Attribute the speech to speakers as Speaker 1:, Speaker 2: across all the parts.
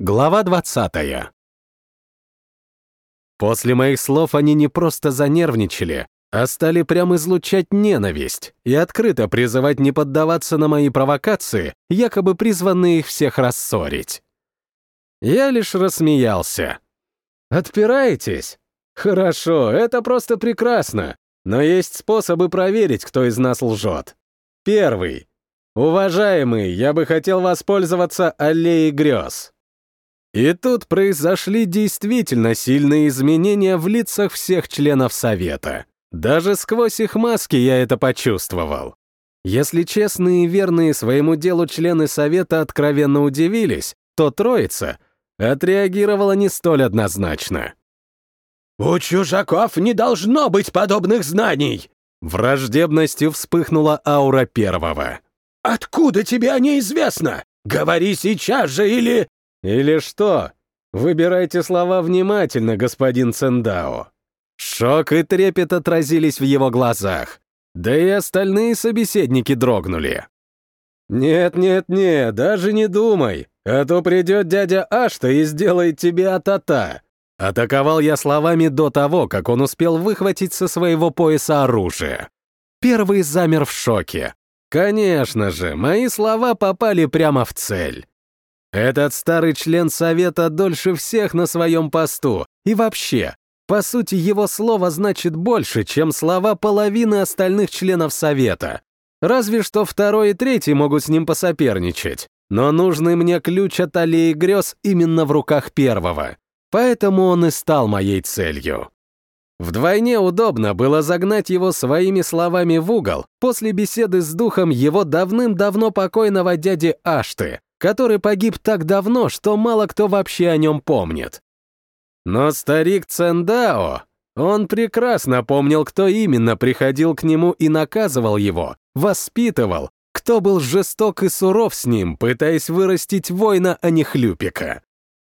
Speaker 1: Глава 20. После моих слов они не просто занервничали, а стали прямо излучать ненависть и открыто призывать не поддаваться на мои провокации, якобы призванные их всех рассорить. Я лишь рассмеялся. «Отпираетесь? Хорошо, это просто прекрасно, но есть способы проверить, кто из нас лжет. Первый. Уважаемый, я бы хотел воспользоваться аллеей грез. И тут произошли действительно сильные изменения в лицах всех членов Совета. Даже сквозь их маски я это почувствовал. Если честные и верные своему делу члены Совета откровенно удивились, то Троица отреагировала не столь однозначно.
Speaker 2: «У чужаков не должно быть подобных знаний!»
Speaker 1: Враждебностью вспыхнула аура первого.
Speaker 2: «Откуда тебе о ней известно? Говори сейчас же или...»
Speaker 1: «Или что? Выбирайте слова внимательно, господин Цендао». Шок и трепет отразились в его глазах. Да и остальные собеседники дрогнули. «Нет-нет-нет, даже не думай, а то придет дядя Ашта и сделает тебе атата». Атаковал я словами до того, как он успел выхватить со своего пояса оружие. Первый замер в шоке. Конечно же, мои слова попали прямо в цель. Этот старый член Совета дольше всех на своем посту. И вообще, по сути, его слово значит больше, чем слова половины остальных членов Совета. Разве что второй и третий могут с ним посоперничать. Но нужный мне ключ от аллеи грез именно в руках первого. Поэтому он и стал моей целью. Вдвойне удобно было загнать его своими словами в угол после беседы с духом его давным-давно покойного дяди Ашты, который погиб так давно, что мало кто вообще о нем помнит. Но старик Цендао, он прекрасно помнил, кто именно приходил к нему и наказывал его, воспитывал, кто был жесток и суров с ним, пытаясь вырастить воина, а не хлюпика.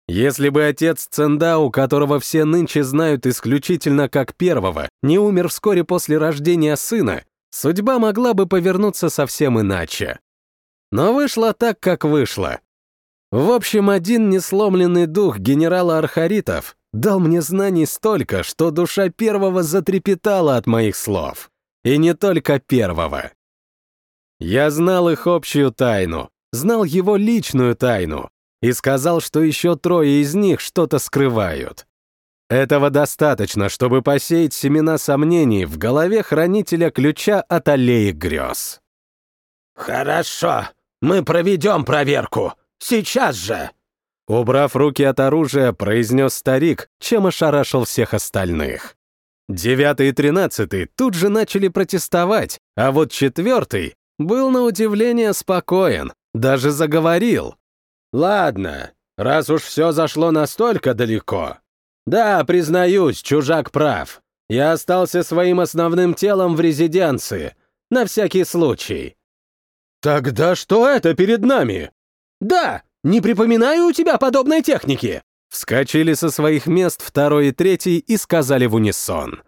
Speaker 1: Если бы отец Цендау, которого все нынче знают исключительно как первого, не умер вскоре после рождения сына, судьба могла бы повернуться совсем иначе. Но вышло так, как вышло. В общем, один несломленный дух генерала Архаритов дал мне знаний столько, что душа первого затрепетала от моих слов. И не только первого. Я знал их общую тайну, знал его личную тайну и сказал, что еще трое из них что-то скрывают. Этого достаточно, чтобы посеять семена сомнений в голове хранителя ключа от аллеи грез.
Speaker 2: «Хорошо, мы проведем проверку. Сейчас же!»
Speaker 1: Убрав руки от оружия, произнес старик, чем ошарашил всех остальных. Девятый и тринадцатый тут же начали протестовать, а вот четвертый был на удивление спокоен, даже заговорил. «Ладно, раз уж все зашло настолько далеко. Да, признаюсь, чужак прав. Я остался своим основным телом в резиденции, на всякий случай.
Speaker 2: «Тогда что это перед нами?» «Да, не припоминаю у тебя подобной техники!»
Speaker 1: Вскочили со своих мест второй и третий и сказали в унисон.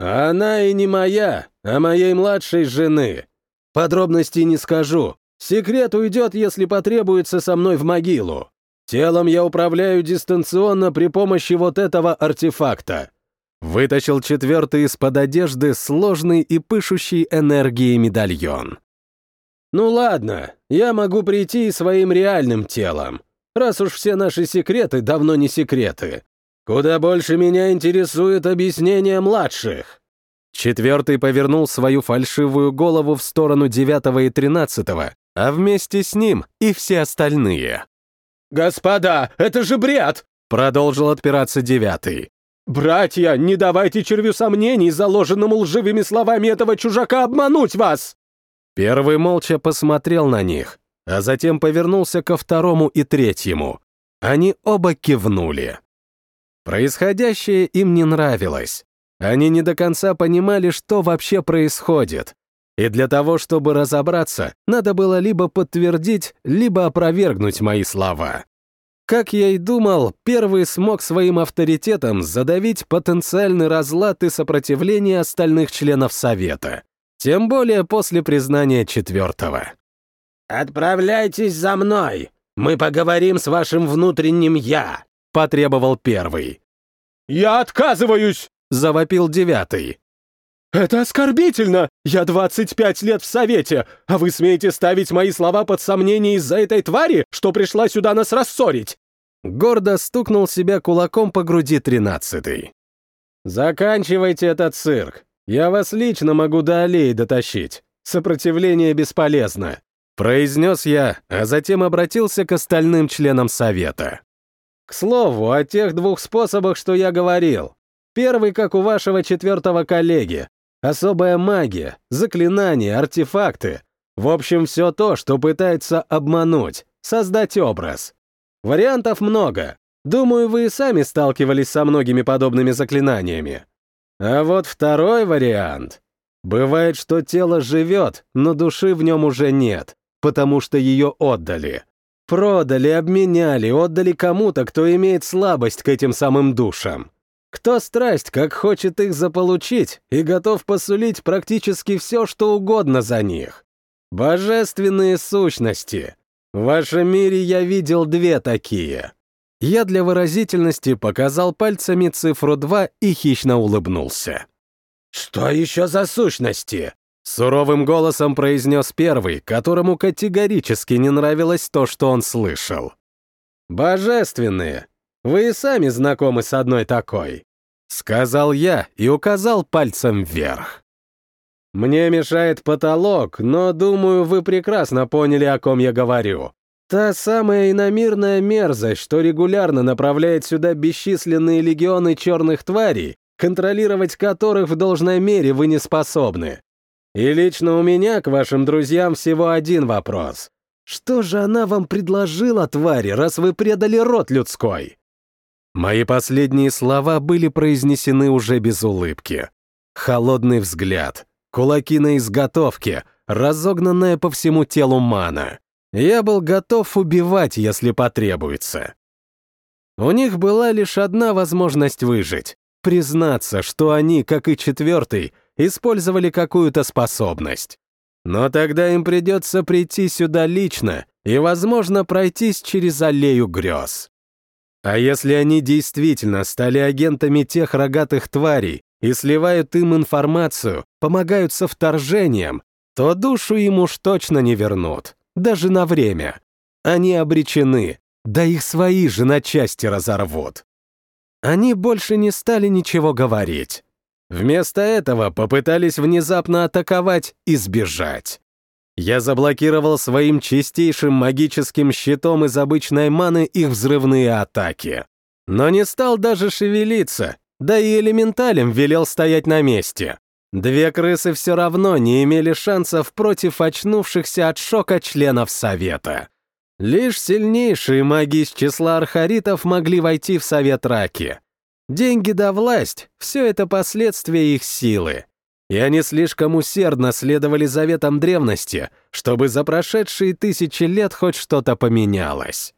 Speaker 1: «Она и не моя, а моей младшей жены. Подробностей не скажу. Секрет уйдет, если потребуется со мной в могилу. Телом я управляю дистанционно при помощи вот этого артефакта». Вытащил четвертый из-под одежды сложный и пышущий энергией медальон. «Ну ладно, я могу прийти своим реальным телом, раз уж все наши секреты давно не секреты. Куда больше меня интересует объяснение младших». Четвертый повернул свою фальшивую голову в сторону девятого и тринадцатого, а вместе с ним и все остальные.
Speaker 2: «Господа, это же бред!»
Speaker 1: — продолжил отпираться девятый.
Speaker 2: «Братья, не давайте червю сомнений, заложенному лживыми словами этого чужака, обмануть вас!»
Speaker 1: Первый молча посмотрел на них, а затем повернулся ко второму и третьему. Они оба кивнули. Происходящее им не нравилось. Они не до конца понимали, что вообще происходит. И для того, чтобы разобраться, надо было либо подтвердить, либо опровергнуть мои слова. Как я и думал, первый смог своим авторитетом задавить потенциальный разлад и сопротивление остальных членов Совета. Тем более после признания четвертого.
Speaker 2: «Отправляйтесь за мной! Мы поговорим с вашим внутренним «я», — потребовал первый. «Я отказываюсь!» — завопил девятый. «Это оскорбительно! Я 25 лет в Совете, а вы смеете ставить мои слова под сомнение из-за этой твари, что пришла сюда нас рассорить!»
Speaker 1: Гордо стукнул себя кулаком по груди тринадцатый. «Заканчивайте этот цирк. Я вас лично могу до аллеи дотащить. Сопротивление бесполезно», — произнес я, а затем обратился к остальным членам Совета. «К слову, о тех двух способах, что я говорил. Первый, как у вашего четвертого коллеги, Особая магия, заклинания, артефакты. В общем, все то, что пытается обмануть, создать образ. Вариантов много. Думаю, вы и сами сталкивались со многими подобными заклинаниями. А вот второй вариант. Бывает, что тело живет, но души в нем уже нет, потому что ее отдали. Продали, обменяли, отдали кому-то, кто имеет слабость к этим самым душам. Кто страсть, как хочет их заполучить и готов посулить практически все, что угодно за них. Божественные сущности. В вашем мире я видел две такие. Я для выразительности показал пальцами цифру 2 и хищно улыбнулся.
Speaker 2: «Что еще за сущности?»
Speaker 1: Суровым голосом произнес первый, которому категорически не нравилось то, что он слышал. «Божественные, вы и сами знакомы с одной такой», — сказал я и указал пальцем вверх. «Мне мешает потолок, но, думаю, вы прекрасно поняли, о ком я говорю. Та самая иномирная мерзость, что регулярно направляет сюда бесчисленные легионы черных тварей, контролировать которых в должной мере вы не способны. И лично у меня к вашим друзьям всего один вопрос. Что же она вам предложила, твари, раз вы предали род людской?» Мои последние слова были произнесены уже без улыбки. Холодный взгляд, кулаки на изготовке, разогнанная по всему телу мана. Я был готов убивать, если потребуется. У них была лишь одна возможность выжить — признаться, что они, как и четвертый, использовали какую-то способность. Но тогда им придется прийти сюда лично и, возможно, пройтись через аллею грез. А если они действительно стали агентами тех рогатых тварей и сливают им информацию, помогают со вторжением, то душу им уж точно не вернут, даже на время. Они обречены, да их свои же на части разорвут. Они больше не стали ничего говорить. Вместо этого попытались внезапно атаковать и сбежать. Я заблокировал своим чистейшим магическим щитом из обычной маны их взрывные атаки. Но не стал даже шевелиться, да и элементалем велел стоять на месте. Две крысы все равно не имели шансов против очнувшихся от шока членов Совета. Лишь сильнейшие маги из числа архаритов могли войти в Совет Раки. Деньги да власть — все это последствия их силы и они слишком усердно следовали заветам древности, чтобы за прошедшие тысячи лет хоть что-то поменялось.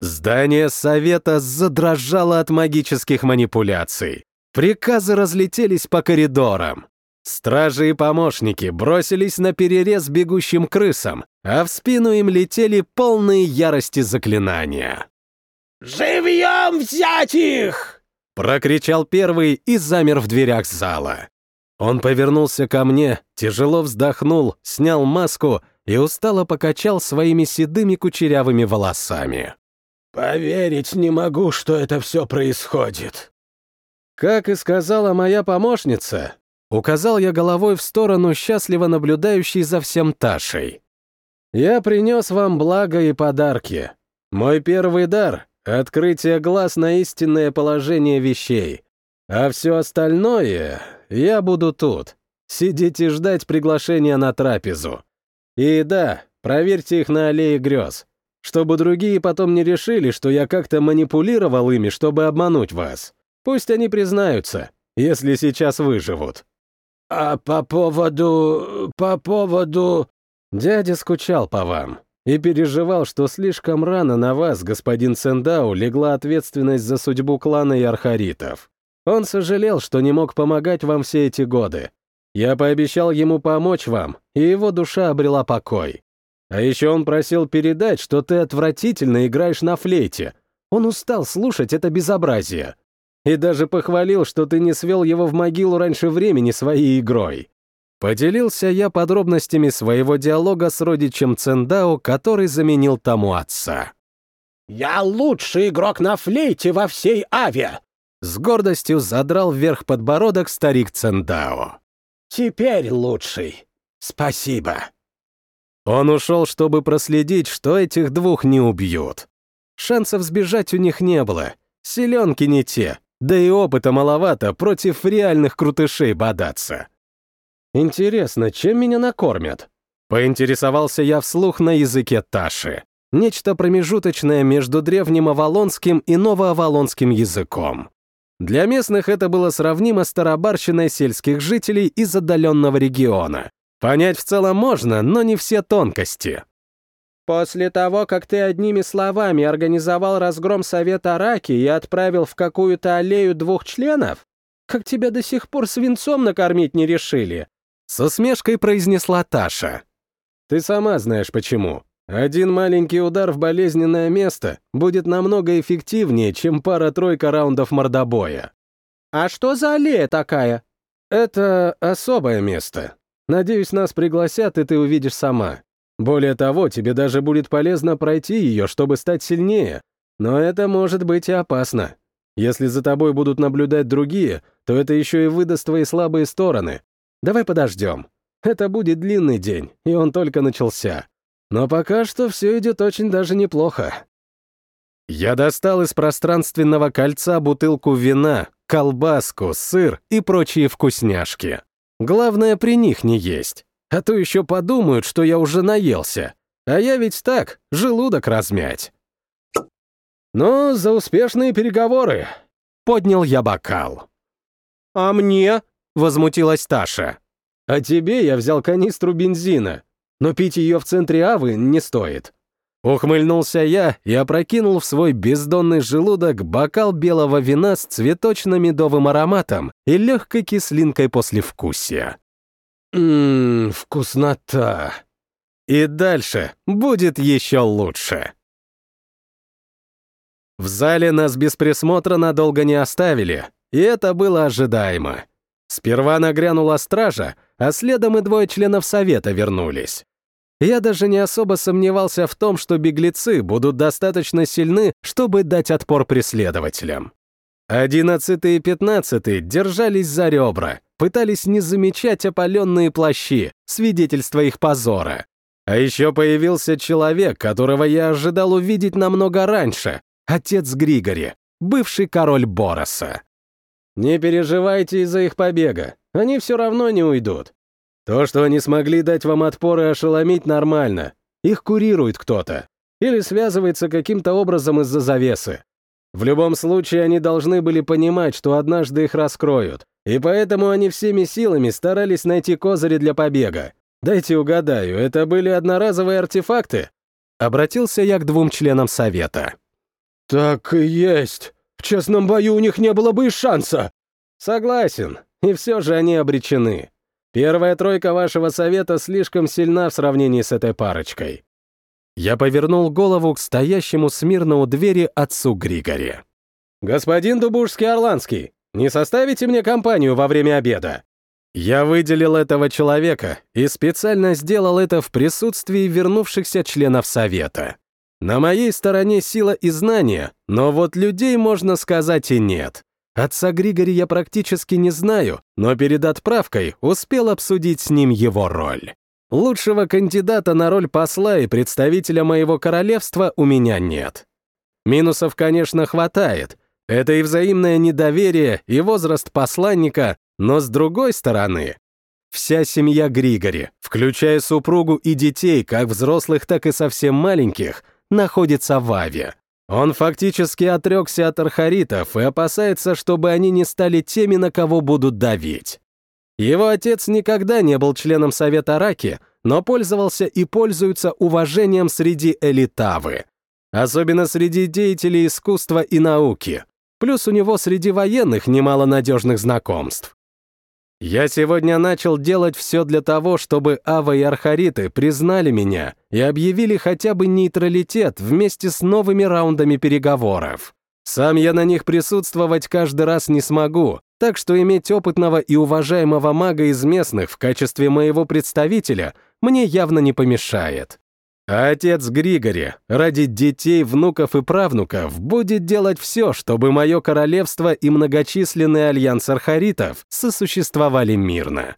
Speaker 1: Здание Совета задрожало от магических манипуляций. Приказы разлетелись по коридорам. Стражи и помощники бросились на перерез бегущим крысам, а в спину им летели полные ярости заклинания.
Speaker 2: «Живьем взять их!»
Speaker 1: — прокричал первый и замер в дверях зала. Он повернулся ко мне, тяжело вздохнул, снял маску и устало покачал своими седыми кучерявыми волосами.
Speaker 2: «Поверить не могу, что это все происходит».
Speaker 1: Как и сказала моя помощница, указал я головой в сторону счастливо наблюдающей за всем Ташей. «Я принес вам благо и подарки. Мой первый дар — открытие глаз на истинное положение вещей. А все остальное я буду тут. Сидите ждать приглашения на трапезу. И да, проверьте их на аллее грез, чтобы другие потом не решили, что я как-то манипулировал ими, чтобы обмануть вас. Пусть они признаются, если сейчас выживут.
Speaker 2: А по поводу... по поводу...
Speaker 1: Дядя скучал по вам и переживал, что слишком рано на вас, господин Цендау, легла ответственность за судьбу клана и архаритов. Он сожалел, что не мог помогать вам все эти годы. Я пообещал ему помочь вам, и его душа обрела покой. А еще он просил передать, что ты отвратительно играешь на флейте. Он устал слушать это безобразие. И даже похвалил, что ты не свел его в могилу раньше времени своей игрой. Поделился я подробностями своего диалога с родичем Цендао, который заменил тому отца.
Speaker 2: «Я лучший игрок на флейте во всей Аве!»
Speaker 1: С гордостью задрал вверх подбородок старик Цендао.
Speaker 2: «Теперь лучший. Спасибо».
Speaker 1: Он ушел, чтобы проследить, что этих двух не убьют. Шансов сбежать у них не было. Селенки не те, да и опыта маловато против реальных крутышей бодаться. Интересно, чем меня накормят? Поинтересовался я вслух на языке Таши. Нечто промежуточное между древним авалонским и новоавалонским языком. Для местных это было сравнимо с тарабарщиной сельских жителей из отдаленного региона. Понять в целом можно, но не все тонкости.
Speaker 2: После того, как ты одними словами организовал разгром Совета Раки и отправил в какую-то аллею двух членов, как тебя до сих пор свинцом накормить не решили?
Speaker 1: С усмешкой произнесла Таша. Ты сама знаешь почему. Один маленький удар в болезненное место будет намного эффективнее, чем пара-тройка раундов мордобоя.
Speaker 2: А что за аллея такая?
Speaker 1: Это особое место. Надеюсь, нас пригласят, и ты увидишь сама. Более того, тебе даже будет полезно пройти ее, чтобы стать сильнее. Но это может быть и опасно. Если за тобой будут наблюдать другие, то это еще и выдаст твои слабые стороны. Давай подождем. Это будет длинный день, и он только начался. Но пока что все идет очень даже неплохо. Я достал из пространственного кольца бутылку вина, колбаску, сыр и прочие вкусняшки. Главное, при них не есть. А то еще подумают, что я уже наелся. А я ведь так, желудок размять. «Ну, за успешные переговоры!» — поднял я бокал.
Speaker 2: «А мне?»
Speaker 1: — возмутилась Таша. «А тебе я взял канистру бензина но пить ее в центре Авы не стоит. Ухмыльнулся я и опрокинул в свой бездонный желудок бокал белого вина с цветочно-медовым ароматом и легкой кислинкой послевкусия. Ммм, вкуснота. И дальше будет еще лучше. В зале нас без присмотра надолго не оставили, и это было ожидаемо. Сперва нагрянула стража, а следом и двое членов совета вернулись. Я даже не особо сомневался в том, что беглецы будут достаточно сильны, чтобы дать отпор преследователям. Одиннадцатый и пятнадцатый держались за ребра, пытались не замечать опаленные плащи, свидетельство их позора. А еще появился человек, которого я ожидал увидеть намного раньше, отец Григори, бывший король Бороса. «Не переживайте из-за их побега, они все равно не уйдут. То, что они смогли дать вам отпор и ошеломить, нормально. Их курирует кто-то. Или связывается каким-то образом из-за завесы. В любом случае, они должны были понимать, что однажды их раскроют. И поэтому они всеми силами старались найти козыри для побега. Дайте угадаю, это были одноразовые артефакты? Обратился я к двум членам совета.
Speaker 2: «Так и есть. В честном бою у них не было бы и шанса».
Speaker 1: «Согласен. И все же они обречены. Первая тройка вашего совета слишком сильна в сравнении с этой парочкой. Я повернул голову к стоящему смирно у двери отцу Григори. «Господин Дубужский Орландский, не составите мне компанию во время обеда?» Я выделил этого человека и специально сделал это в присутствии вернувшихся членов совета. На моей стороне сила и знания, но вот людей, можно сказать, и нет. Отца Григори я практически не знаю, но перед отправкой успел обсудить с ним его роль. Лучшего кандидата на роль посла и представителя моего королевства у меня нет. Минусов, конечно, хватает. Это и взаимное недоверие, и возраст посланника, но с другой стороны, вся семья Григори, включая супругу и детей, как взрослых, так и совсем маленьких, находится в Аве. Он фактически отрекся от архаритов и опасается, чтобы они не стали теми, на кого будут давить. Его отец никогда не был членом Совета Раки, но пользовался и пользуется уважением среди элитавы, особенно среди деятелей искусства и науки. Плюс у него среди военных немало надежных знакомств. Я сегодня начал делать все для того, чтобы Ава и Архариты признали меня и объявили хотя бы нейтралитет вместе с новыми раундами переговоров. Сам я на них присутствовать каждый раз не смогу, так что иметь опытного и уважаемого мага из местных в качестве моего представителя мне явно не помешает. А отец Григори ради детей, внуков и правнуков будет делать все, чтобы мое королевство и многочисленный альянс архаритов сосуществовали мирно.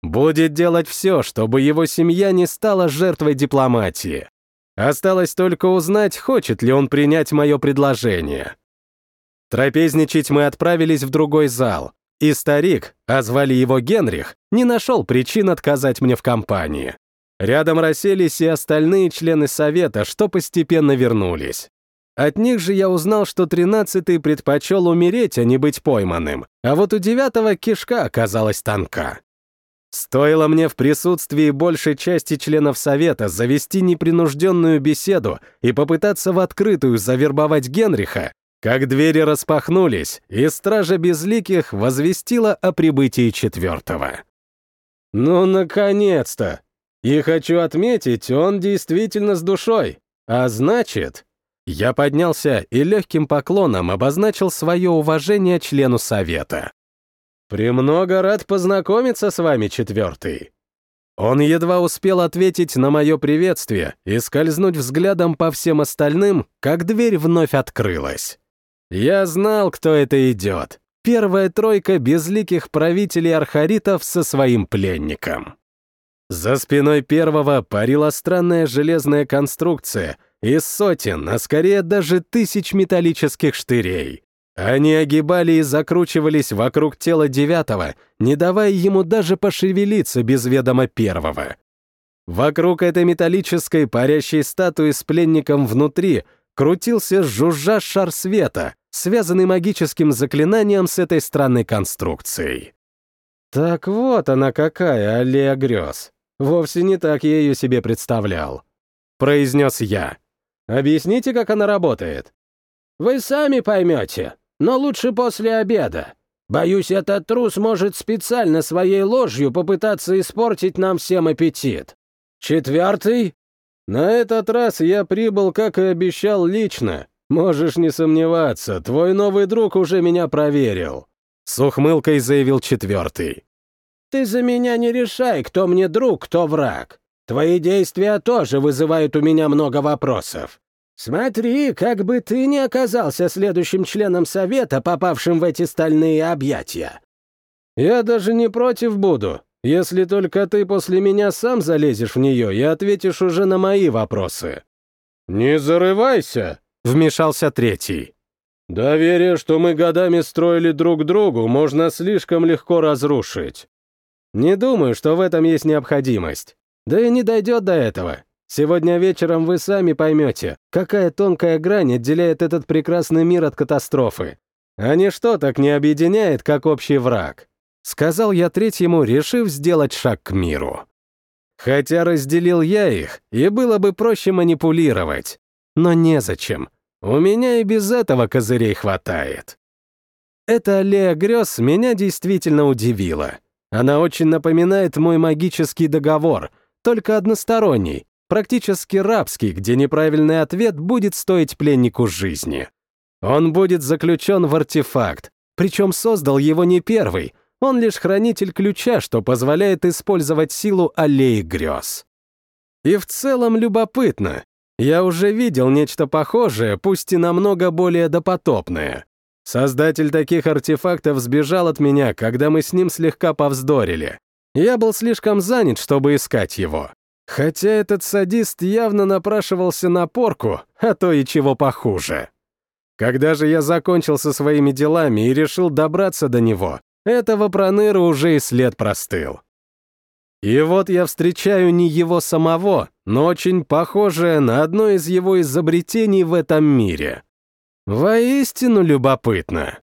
Speaker 1: Будет делать все, чтобы его семья не стала жертвой дипломатии. Осталось только узнать, хочет ли он принять мое предложение. Трапезничать мы отправились в другой зал, и старик, а звали его Генрих, не нашел причин отказать мне в компании. Рядом расселись и остальные члены совета, что постепенно вернулись. От них же я узнал, что тринадцатый предпочел умереть, а не быть пойманным, а вот у девятого кишка оказалась тонка. Стоило мне в присутствии большей части членов совета завести непринужденную беседу и попытаться в открытую завербовать Генриха, как двери распахнулись, и стража безликих возвестила о прибытии четвертого. «Ну, наконец-то!» И хочу отметить, он действительно с душой. А значит... Я поднялся и легким поклоном обозначил свое уважение члену совета. «Премного рад познакомиться с вами, четвертый». Он едва успел ответить на мое приветствие и скользнуть взглядом по всем остальным, как дверь вновь открылась. Я знал, кто это идет. Первая тройка безликих правителей архаритов со своим пленником. За спиной первого парила странная железная конструкция из сотен, а скорее даже тысяч металлических штырей. Они огибали и закручивались вокруг тела девятого, не давая ему даже пошевелиться без ведома первого. Вокруг этой металлической парящей статуи с пленником внутри крутился жужжа шар света, связанный магическим заклинанием с этой странной конструкцией. Так вот она какая, аллея грез. Вовсе не так я ее себе представлял. Произнес я. Объясните, как она работает. Вы сами поймете, но лучше после обеда. Боюсь, этот трус может специально своей ложью попытаться испортить нам всем аппетит. Четвертый? На этот раз я прибыл, как и обещал, лично. Можешь не сомневаться, твой новый друг уже меня проверил. С ухмылкой заявил четвертый. Ты за меня не решай, кто мне друг, кто враг. Твои действия тоже вызывают у меня много вопросов. Смотри, как бы ты не оказался следующим членом совета, попавшим в эти стальные объятия. Я даже не против буду, если только ты после меня сам залезешь в нее и ответишь уже на мои вопросы. Не зарывайся, вмешался третий. Доверие, что мы годами строили друг другу, можно слишком легко разрушить. Не думаю, что в этом есть необходимость. Да и не дойдет до этого. Сегодня вечером вы сами поймете, какая тонкая грань отделяет этот прекрасный мир от катастрофы. А ничто так не объединяет, как общий враг. Сказал я третьему, решив сделать шаг к миру. Хотя разделил я их, и было бы проще манипулировать. Но незачем. У меня и без этого козырей хватает. Эта аллея грез меня действительно удивила. Она очень напоминает мой магический договор, только односторонний, практически рабский, где неправильный ответ будет стоить пленнику жизни. Он будет заключен в артефакт, причем создал его не первый, он лишь хранитель ключа, что позволяет использовать силу аллеи грез. И в целом любопытно. Я уже видел нечто похожее, пусть и намного более допотопное. Создатель таких артефактов сбежал от меня, когда мы с ним слегка повздорили. Я был слишком занят, чтобы искать его. Хотя этот садист явно напрашивался на порку, а то и чего похуже. Когда же я закончил со своими делами и решил добраться до него, этого проныра уже и след простыл. И вот я встречаю не его самого, но очень похожее на одно из его изобретений в этом мире — Воистину любопытно.